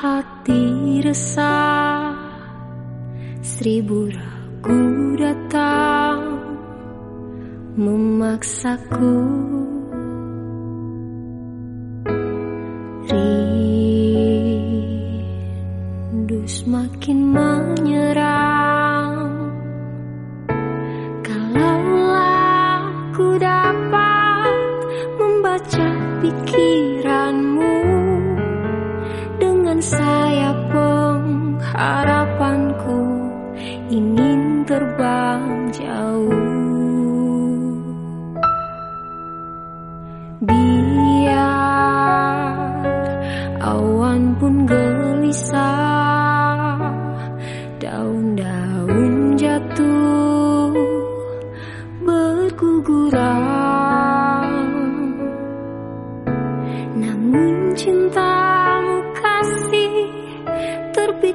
hati resah. Seribu ragu datang Memaksaku. Rindu pengharapanku Ingin terbang jauh. Awan pun gelisah Daun-daun jatuh Berguguran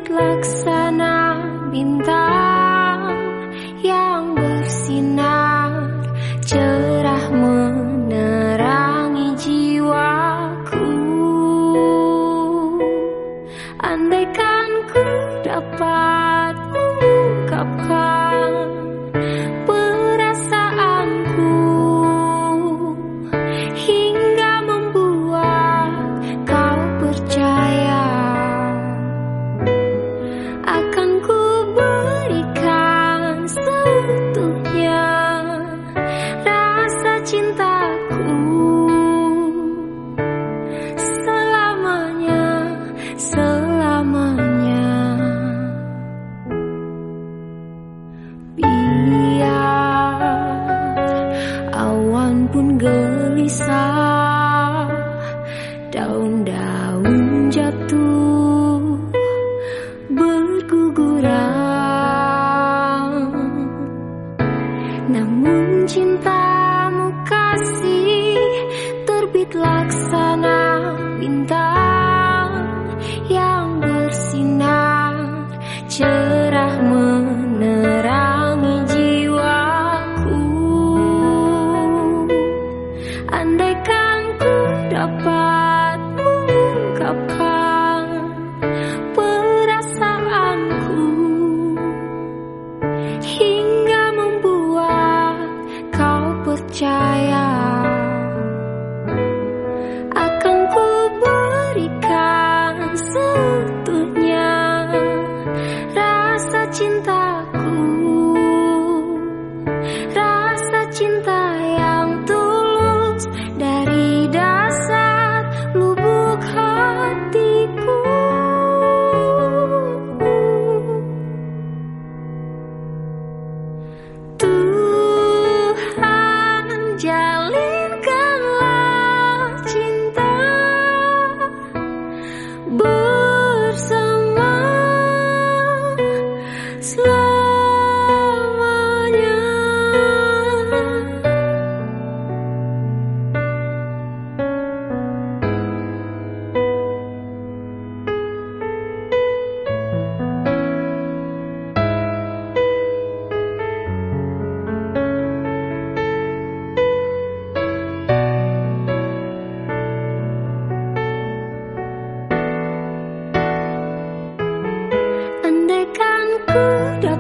laksana bintang Yang bersinar. Cerah menerangi jiwaku. Andaikan ku dapat awan pun gelisah Daun-daun jatuh berguguran. Namun cintamu kasih terbit laksana Andaikan dapat mengungkapkan perasaanku jalinkanlah cinta. Bu 不懂